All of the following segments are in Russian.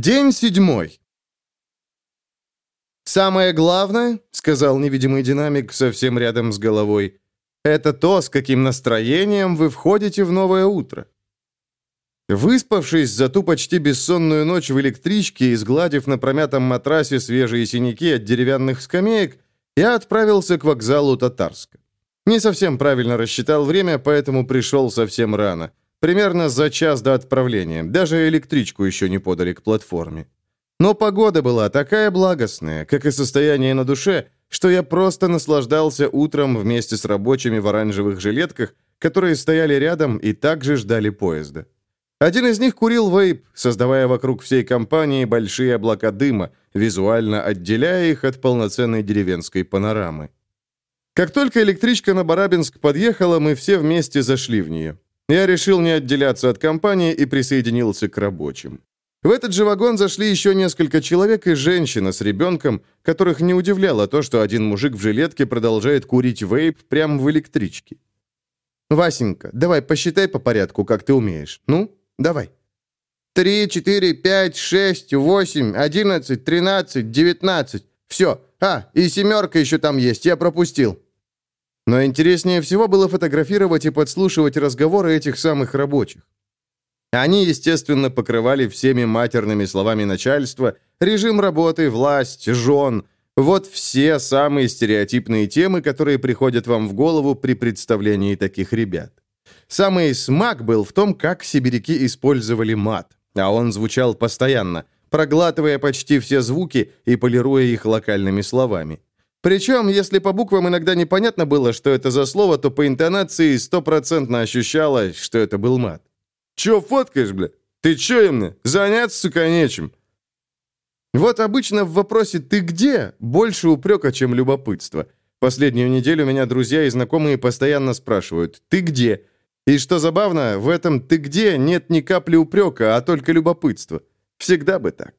День седьмой. «Самое главное, — сказал невидимый динамик совсем рядом с головой, — это то, с каким настроением вы входите в новое утро. Выспавшись за ту почти бессонную ночь в электричке и сгладив на промятом матрасе свежие синяки от деревянных скамеек, я отправился к вокзалу Татарска. Не совсем правильно рассчитал время, поэтому пришел совсем рано. Примерно за час до отправления. Даже электричку еще не подали к платформе. Но погода была такая благостная, как и состояние на душе, что я просто наслаждался утром вместе с рабочими в оранжевых жилетках, которые стояли рядом и также ждали поезда. Один из них курил вейп, создавая вокруг всей компании большие облака дыма, визуально отделяя их от полноценной деревенской панорамы. Как только электричка на Барабинск подъехала, мы все вместе зашли в нее. Я решил не отделяться от компании и присоединился к рабочим. В этот же вагон зашли еще несколько человек и женщина с ребенком, которых не удивляло то, что один мужик в жилетке продолжает курить вейп прямо в электричке. «Васенька, давай посчитай по порядку, как ты умеешь. Ну?» Давай. Три, четыре, пять, шесть, восемь, одиннадцать, тринадцать, девятнадцать. Все. А, и семерка еще там есть, я пропустил. Но интереснее всего было фотографировать и подслушивать разговоры этих самых рабочих. Они, естественно, покрывали всеми матерными словами начальства, режим работы, власть, жен. Вот все самые стереотипные темы, которые приходят вам в голову при представлении таких ребят. Самый смак был в том, как сибиряки использовали мат, а он звучал постоянно, проглатывая почти все звуки и полируя их локальными словами. Причем, если по буквам иногда непонятно было, что это за слово, то по интонации стопроцентно ощущалось, что это был мат. «Чё фоткаешь, бля? Ты чё именно? Заняться, сука, нечем?» Вот обычно в вопросе «ты где?» больше упрека, чем любопытство. Последнюю неделю меня друзья и знакомые постоянно спрашивают «ты где?» И что забавно, в этом «ты где» нет ни капли упрека, а только любопытство. Всегда бы так.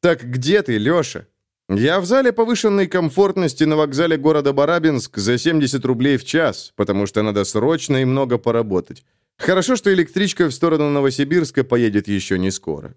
Так где ты, Леша? Я в зале повышенной комфортности на вокзале города Барабинск за 70 рублей в час, потому что надо срочно и много поработать. Хорошо, что электричка в сторону Новосибирска поедет еще не скоро.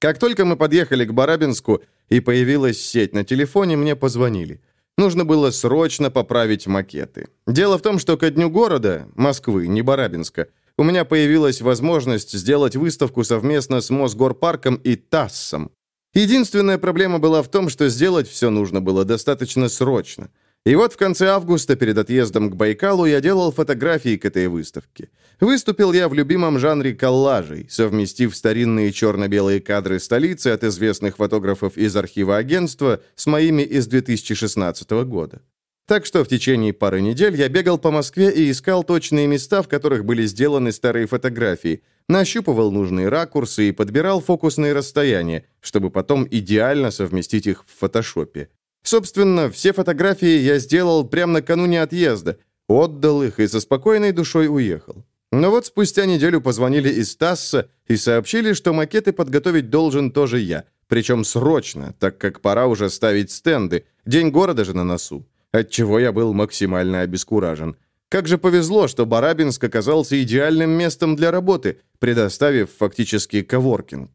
Как только мы подъехали к Барабинску и появилась сеть на телефоне, мне позвонили. Нужно было срочно поправить макеты. Дело в том, что ко дню города, Москвы, не Барабинска, у меня появилась возможность сделать выставку совместно с Мосгорпарком и ТАССом. Единственная проблема была в том, что сделать все нужно было достаточно срочно. И вот в конце августа перед отъездом к Байкалу я делал фотографии к этой выставке. Выступил я в любимом жанре коллажей, совместив старинные черно-белые кадры столицы от известных фотографов из архива агентства с моими из 2016 года. Так что в течение пары недель я бегал по Москве и искал точные места, в которых были сделаны старые фотографии, нащупывал нужные ракурсы и подбирал фокусные расстояния, чтобы потом идеально совместить их в фотошопе. Собственно, все фотографии я сделал прямо накануне отъезда, отдал их и со спокойной душой уехал. Но вот спустя неделю позвонили из Тасса и сообщили, что макеты подготовить должен тоже я, причем срочно, так как пора уже ставить стенды, день города же на носу, отчего я был максимально обескуражен. Как же повезло, что Барабинск оказался идеальным местом для работы, предоставив фактически коворкинг.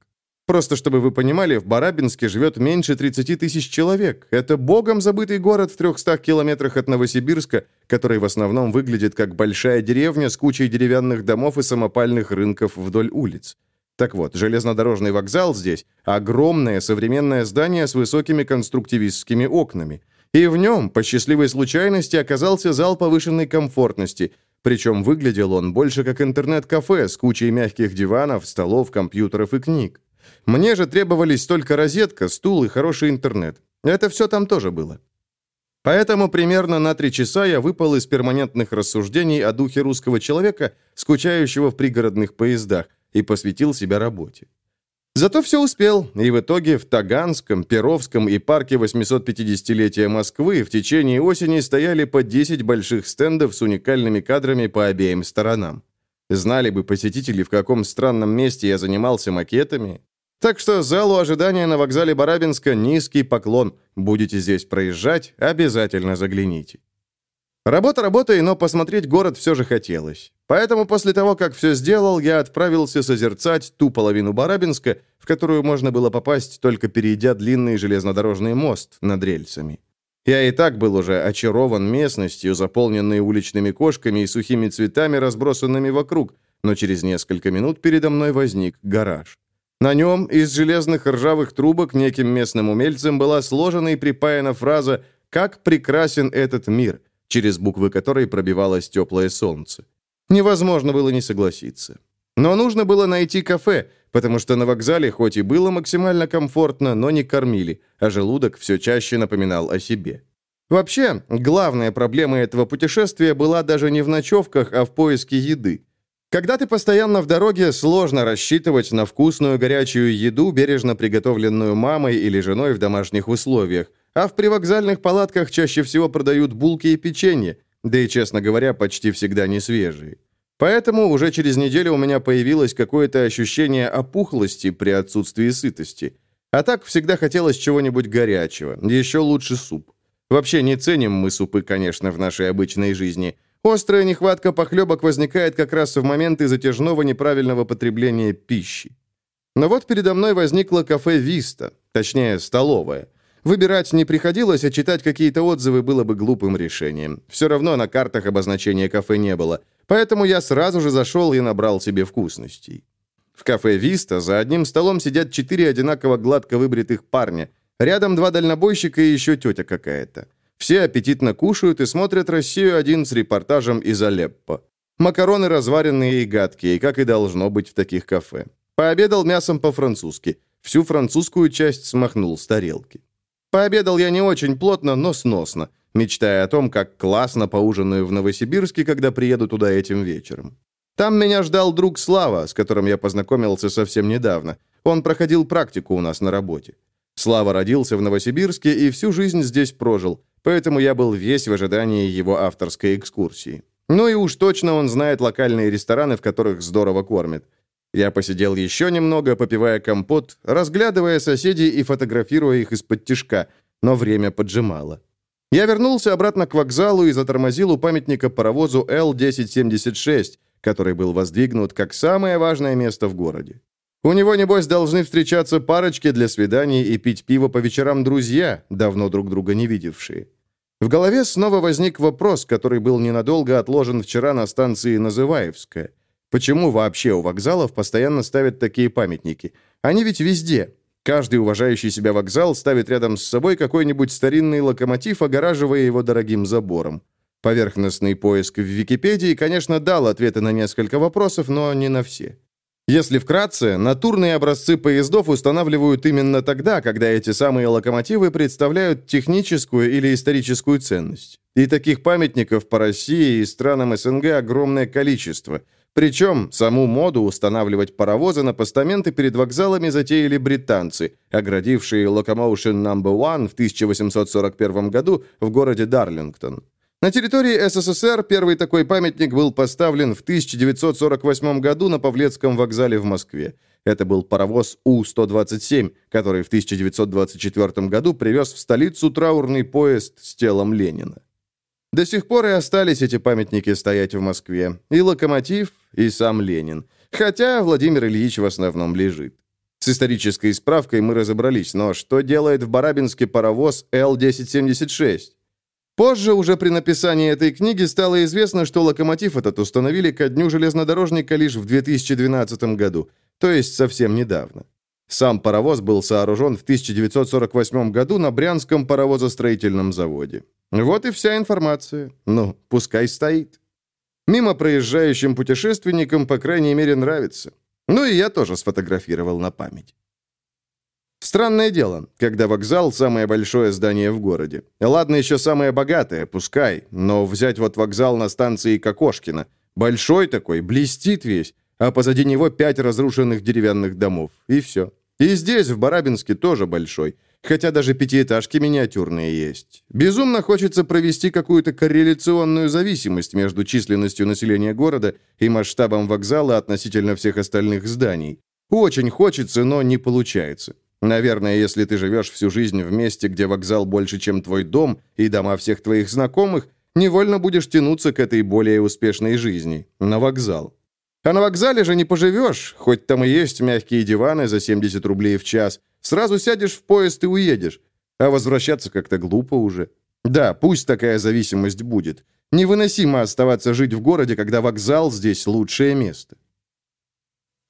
Просто чтобы вы понимали, в Барабинске живет меньше 30 тысяч человек. Это богом забытый город в 300 километрах от Новосибирска, который в основном выглядит как большая деревня с кучей деревянных домов и самопальных рынков вдоль улиц. Так вот, железнодорожный вокзал здесь – огромное современное здание с высокими конструктивистскими окнами. И в нем, по счастливой случайности, оказался зал повышенной комфортности, причем выглядел он больше как интернет-кафе с кучей мягких диванов, столов, компьютеров и книг. Мне же требовались только розетка, стул и хороший интернет. Это все там тоже было. Поэтому примерно на три часа я выпал из перманентных рассуждений о духе русского человека, скучающего в пригородных поездах, и посвятил себя работе. Зато все успел, и в итоге в Таганском, Перовском и парке 850-летия Москвы в течение осени стояли по 10 больших стендов с уникальными кадрами по обеим сторонам. Знали бы посетители, в каком странном месте я занимался макетами, так что залу ожидания на вокзале Барабинска низкий поклон. Будете здесь проезжать, обязательно загляните. Работа работой, но посмотреть город все же хотелось. Поэтому после того, как все сделал, я отправился созерцать ту половину Барабинска, в которую можно было попасть, только перейдя длинный железнодорожный мост над рельсами. Я и так был уже очарован местностью, заполненной уличными кошками и сухими цветами, разбросанными вокруг, но через несколько минут передо мной возник гараж. На нем из железных ржавых трубок неким местным умельцем была сложена и припаяна фраза «Как прекрасен этот мир», через буквы которой пробивалось теплое солнце. Невозможно было не согласиться. Но нужно было найти кафе, потому что на вокзале хоть и было максимально комфортно, но не кормили, а желудок все чаще напоминал о себе. Вообще, главная проблема этого путешествия была даже не в ночевках, а в поиске еды. Когда ты постоянно в дороге, сложно рассчитывать на вкусную горячую еду, бережно приготовленную мамой или женой в домашних условиях, а в привокзальных палатках чаще всего продают булки и печенье, да и, честно говоря, почти всегда не свежие. Поэтому уже через неделю у меня появилось какое-то ощущение опухлости при отсутствии сытости. А так всегда хотелось чего-нибудь горячего, еще лучше суп. Вообще не ценим мы супы, конечно, в нашей обычной жизни. Острая нехватка похлебок возникает как раз в моменты затяжного неправильного потребления пищи. Но вот передо мной возникло кафе «Виста», точнее, столовая. Выбирать не приходилось, а читать какие-то отзывы было бы глупым решением. Все равно на картах обозначения кафе не было. Поэтому я сразу же зашел и набрал себе вкусностей. В кафе «Виста» за одним столом сидят четыре одинаково гладко выбритых парня. Рядом два дальнобойщика и еще тетя какая-то. Все аппетитно кушают и смотрят «Россию-1» с репортажем из Алеппо. Макароны разваренные и гадкие, как и должно быть в таких кафе. Пообедал мясом по-французски. Всю французскую часть смахнул с тарелки. Пообедал я не очень плотно, но сносно, мечтая о том, как классно поужинаю в Новосибирске, когда приеду туда этим вечером. Там меня ждал друг Слава, с которым я познакомился совсем недавно. Он проходил практику у нас на работе. Слава родился в Новосибирске и всю жизнь здесь прожил, поэтому я был весь в ожидании его авторской экскурсии. Ну и уж точно он знает локальные рестораны, в которых здорово кормят. Я посидел еще немного, попивая компот, разглядывая соседей и фотографируя их из-под тишка, но время поджимало. Я вернулся обратно к вокзалу и затормозил у памятника паровозу Л-1076, который был воздвигнут как самое важное место в городе. У него, небось, должны встречаться парочки для свиданий и пить пиво по вечерам друзья, давно друг друга не видевшие. В голове снова возник вопрос, который был ненадолго отложен вчера на станции Называевская – Почему вообще у вокзалов постоянно ставят такие памятники? Они ведь везде. Каждый уважающий себя вокзал ставит рядом с собой какой-нибудь старинный локомотив, огораживая его дорогим забором. Поверхностный поиск в Википедии, конечно, дал ответы на несколько вопросов, но не на все. Если вкратце, натурные образцы поездов устанавливают именно тогда, когда эти самые локомотивы представляют техническую или историческую ценность. И таких памятников по России и странам СНГ огромное количество – причем саму моду устанавливать паровозы на постаменты перед вокзалами затеяли британцы, оградившие Locomotion No. 1 в 1841 году в городе Дарлингтон. На территории СССР первый такой памятник был поставлен в 1948 году на Павлецком вокзале в Москве. Это был паровоз У-127, который в 1924 году привез в столицу траурный поезд с телом Ленина. До сих пор и остались эти памятники стоять в Москве. И локомотив, и сам Ленин. Хотя Владимир Ильич в основном лежит. С исторической справкой мы разобрались, но что делает в Барабинске паровоз Л-1076? Позже, уже при написании этой книги, стало известно, что локомотив этот установили ко дню железнодорожника лишь в 2012 году, то есть совсем недавно. Сам паровоз был сооружен в 1948 году на Брянском паровозостроительном заводе. Вот и вся информация. Ну, пускай стоит. Мимо проезжающим путешественникам, по крайней мере, нравится. Ну и я тоже сфотографировал на память. Странное дело, когда вокзал – самое большое здание в городе. Ладно, еще самое богатое, пускай, но взять вот вокзал на станции Кокошкина. Большой такой, блестит весь, а позади него пять разрушенных деревянных домов. И все. И здесь, в Барабинске, тоже большой. Хотя даже пятиэтажки миниатюрные есть. Безумно хочется провести какую-то корреляционную зависимость между численностью населения города и масштабом вокзала относительно всех остальных зданий. Очень хочется, но не получается. Наверное, если ты живешь всю жизнь в месте, где вокзал больше, чем твой дом, и дома всех твоих знакомых, невольно будешь тянуться к этой более успешной жизни, на вокзал. А на вокзале же не поживешь, хоть там и есть мягкие диваны за 70 рублей в час. Сразу сядешь в поезд и уедешь. А возвращаться как-то глупо уже. Да, пусть такая зависимость будет. Невыносимо оставаться жить в городе, когда вокзал здесь лучшее место.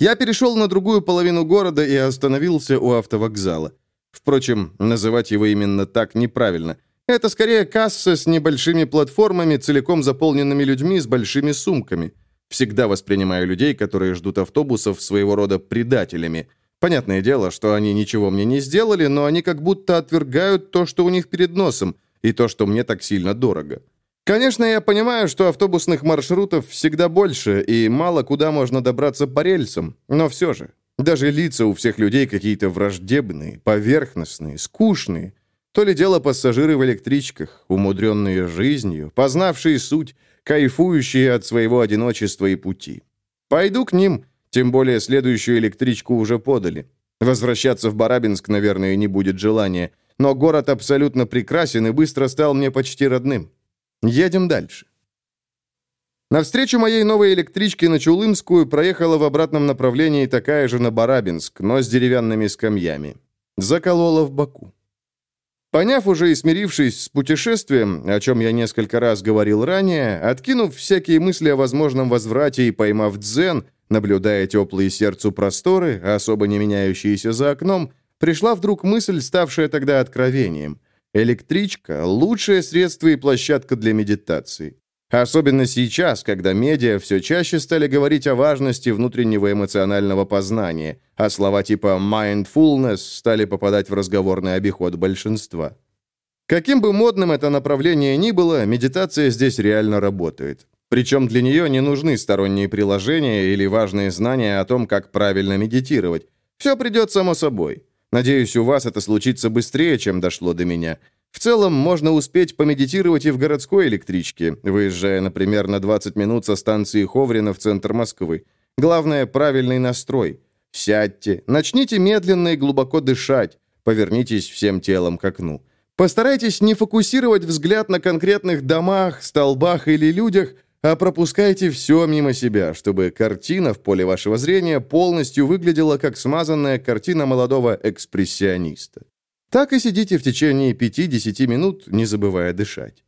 Я перешел на другую половину города и остановился у автовокзала. Впрочем, называть его именно так неправильно. Это скорее касса с небольшими платформами, целиком заполненными людьми с большими сумками – Всегда воспринимаю людей, которые ждут автобусов, своего рода предателями. Понятное дело, что они ничего мне не сделали, но они как будто отвергают то, что у них перед носом, и то, что мне так сильно дорого. Конечно, я понимаю, что автобусных маршрутов всегда больше, и мало куда можно добраться по рельсам, но все же. Даже лица у всех людей какие-то враждебные, поверхностные, скучные. То ли дело пассажиры в электричках, умудренные жизнью, познавшие суть, кайфующие от своего одиночества и пути. Пойду к ним, тем более следующую электричку уже подали. Возвращаться в Барабинск, наверное, не будет желания, но город абсолютно прекрасен и быстро стал мне почти родным. Едем дальше. Навстречу моей новой электричке на Чулымскую проехала в обратном направлении такая же на Барабинск, но с деревянными скамьями. Заколола в боку. Поняв уже и смирившись с путешествием, о чем я несколько раз говорил ранее, откинув всякие мысли о возможном возврате и поймав дзен, наблюдая теплые сердцу просторы, особо не меняющиеся за окном, пришла вдруг мысль, ставшая тогда откровением. Электричка – лучшее средство и площадка для медитации. Особенно сейчас, когда медиа все чаще стали говорить о важности внутреннего эмоционального познания, а слова типа «mindfulness» стали попадать в разговорный обиход большинства. Каким бы модным это направление ни было, медитация здесь реально работает. Причем для нее не нужны сторонние приложения или важные знания о том, как правильно медитировать. Все придет само собой. Надеюсь, у вас это случится быстрее, чем дошло до меня – в целом, можно успеть помедитировать и в городской электричке, выезжая, например, на 20 минут со станции Ховрина в центр Москвы. Главное – правильный настрой. Сядьте, начните медленно и глубоко дышать, повернитесь всем телом к окну. Постарайтесь не фокусировать взгляд на конкретных домах, столбах или людях, а пропускайте все мимо себя, чтобы картина в поле вашего зрения полностью выглядела как смазанная картина молодого экспрессиониста. Так и сидите в течение 5-10 минут, не забывая дышать.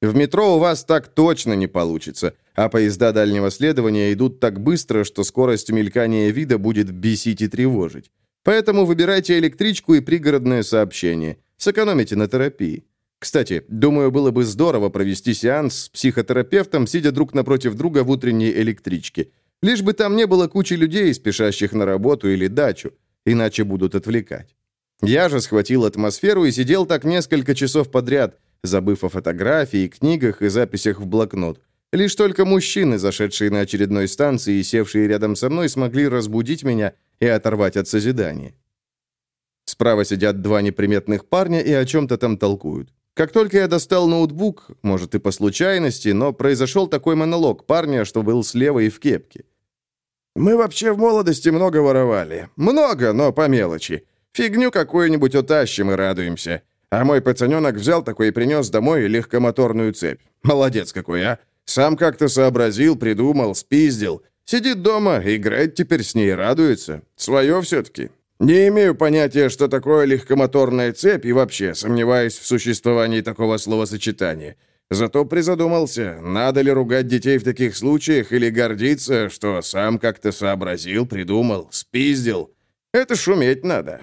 В метро у вас так точно не получится, а поезда дальнего следования идут так быстро, что скорость мелькания вида будет бесить и тревожить. Поэтому выбирайте электричку и пригородное сообщение. Сэкономите на терапии. Кстати, думаю, было бы здорово провести сеанс с психотерапевтом, сидя друг напротив друга в утренней электричке. Лишь бы там не было кучи людей, спешащих на работу или дачу, иначе будут отвлекать. Я же схватил атмосферу и сидел так несколько часов подряд, забыв о фотографии, книгах и записях в блокнот. Лишь только мужчины, зашедшие на очередной станции и севшие рядом со мной, смогли разбудить меня и оторвать от созидания. Справа сидят два неприметных парня и о чем-то там толкуют. Как только я достал ноутбук, может и по случайности, но произошел такой монолог парня, что был слева и в кепке. «Мы вообще в молодости много воровали. Много, но по мелочи. Фигню какую-нибудь утащим и радуемся. А мой пацаненок взял такой и принес домой легкомоторную цепь. Молодец какой, а! Сам как-то сообразил, придумал, спиздил. Сидит дома, играет теперь с ней, радуется. Свое все-таки. Не имею понятия, что такое легкомоторная цепь, и вообще сомневаюсь в существовании такого словосочетания. Зато призадумался, надо ли ругать детей в таких случаях или гордиться, что сам как-то сообразил, придумал, спиздил. Это шуметь надо.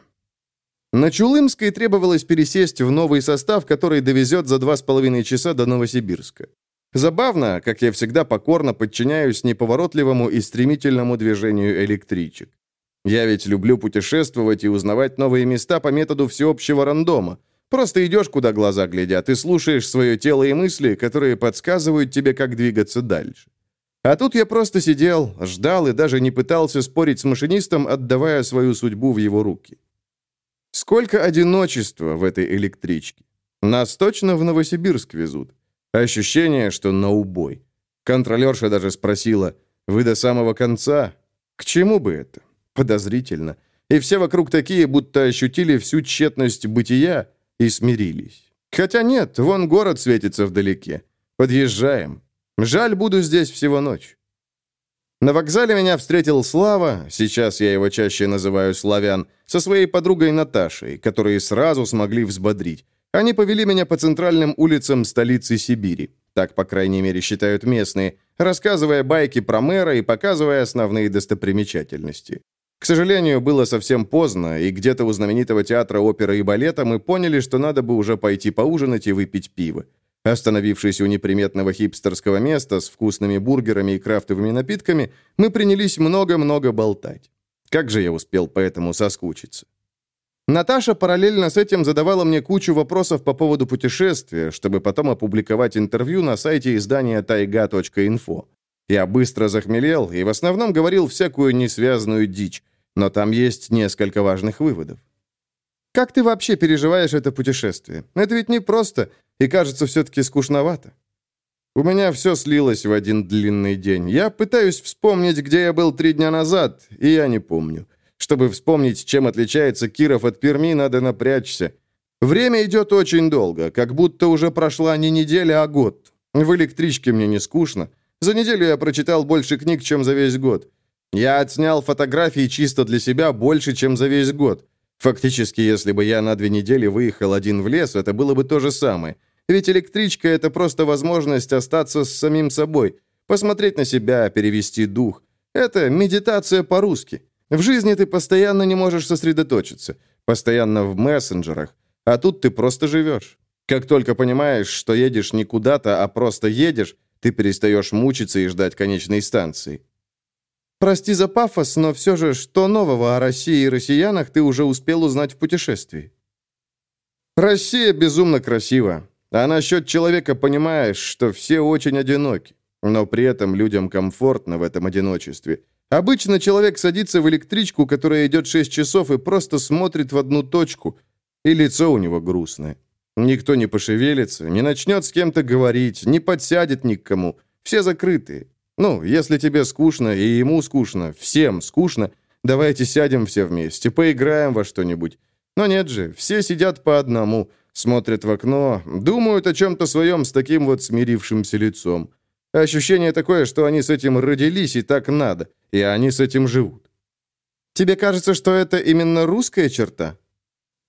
На Чулымской требовалось пересесть в новый состав, который довезет за два с половиной часа до Новосибирска. Забавно, как я всегда покорно подчиняюсь неповоротливому и стремительному движению электричек. Я ведь люблю путешествовать и узнавать новые места по методу всеобщего рандома. Просто идешь, куда глаза глядят, и слушаешь свое тело и мысли, которые подсказывают тебе, как двигаться дальше. А тут я просто сидел, ждал и даже не пытался спорить с машинистом, отдавая свою судьбу в его руки. Сколько одиночества в этой электричке. Нас точно в Новосибирск везут. Ощущение, что на убой. Контролерша даже спросила, «Вы до самого конца?» К чему бы это? Подозрительно. И все вокруг такие, будто ощутили всю тщетность бытия и смирились. Хотя нет, вон город светится вдалеке. Подъезжаем. Жаль, буду здесь всего ночь. На вокзале меня встретил Слава, сейчас я его чаще называю Славян, со своей подругой Наташей, которые сразу смогли взбодрить. Они повели меня по центральным улицам столицы Сибири, так, по крайней мере, считают местные, рассказывая байки про мэра и показывая основные достопримечательности. К сожалению, было совсем поздно, и где-то у знаменитого театра оперы и балета мы поняли, что надо бы уже пойти поужинать и выпить пиво. Остановившись у неприметного хипстерского места с вкусными бургерами и крафтовыми напитками, мы принялись много-много болтать. Как же я успел поэтому соскучиться? Наташа параллельно с этим задавала мне кучу вопросов по поводу путешествия, чтобы потом опубликовать интервью на сайте издания taiga.info. Я быстро захмелел и в основном говорил всякую несвязанную дичь, но там есть несколько важных выводов. Как ты вообще переживаешь это путешествие? Это ведь не просто, и кажется все-таки скучновато. У меня все слилось в один длинный день. Я пытаюсь вспомнить, где я был три дня назад, и я не помню. Чтобы вспомнить, чем отличается Киров от Перми, надо напрячься. Время идет очень долго, как будто уже прошла не неделя, а год. В электричке мне не скучно. За неделю я прочитал больше книг, чем за весь год. Я отснял фотографии чисто для себя больше, чем за весь год. Фактически, если бы я на две недели выехал один в лес, это было бы то же самое. Ведь электричка — это просто возможность остаться с самим собой, посмотреть на себя, перевести дух. Это медитация по-русски. В жизни ты постоянно не можешь сосредоточиться, постоянно в мессенджерах, а тут ты просто живешь. Как только понимаешь, что едешь не куда-то, а просто едешь, ты перестаешь мучиться и ждать конечной станции. Прости за пафос, но все же, что нового о России и россиянах ты уже успел узнать в путешествии? Россия безумно красива. А насчет человека понимаешь, что все очень одиноки. Но при этом людям комфортно в этом одиночестве. Обычно человек садится в электричку, которая идет 6 часов, и просто смотрит в одну точку, и лицо у него грустное. Никто не пошевелится, не начнет с кем-то говорить, не подсядет ни к кому. Все закрытые. Ну, если тебе скучно, и ему скучно, всем скучно, давайте сядем все вместе, поиграем во что-нибудь. Но нет же, все сидят по одному, смотрят в окно, думают о чем-то своем с таким вот смирившимся лицом. Ощущение такое, что они с этим родились и так надо, и они с этим живут. Тебе кажется, что это именно русская черта?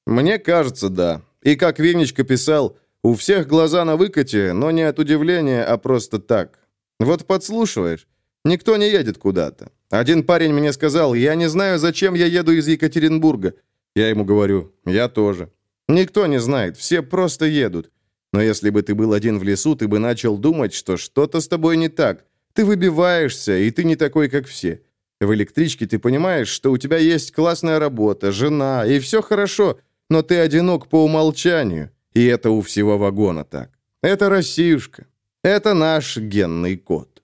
Мне кажется, да. И как Венечка писал, у всех глаза на выкате, но не от удивления, а просто так. Вот подслушиваешь. Никто не едет куда-то. Один парень мне сказал, я не знаю, зачем я еду из Екатеринбурга. Я ему говорю, я тоже. Никто не знает, все просто едут. Но если бы ты был один в лесу, ты бы начал думать, что что-то с тобой не так. Ты выбиваешься, и ты не такой, как все. В электричке ты понимаешь, что у тебя есть классная работа, жена, и все хорошо, но ты одинок по умолчанию, и это у всего вагона так. Это Россиюшка. Это наш генный код.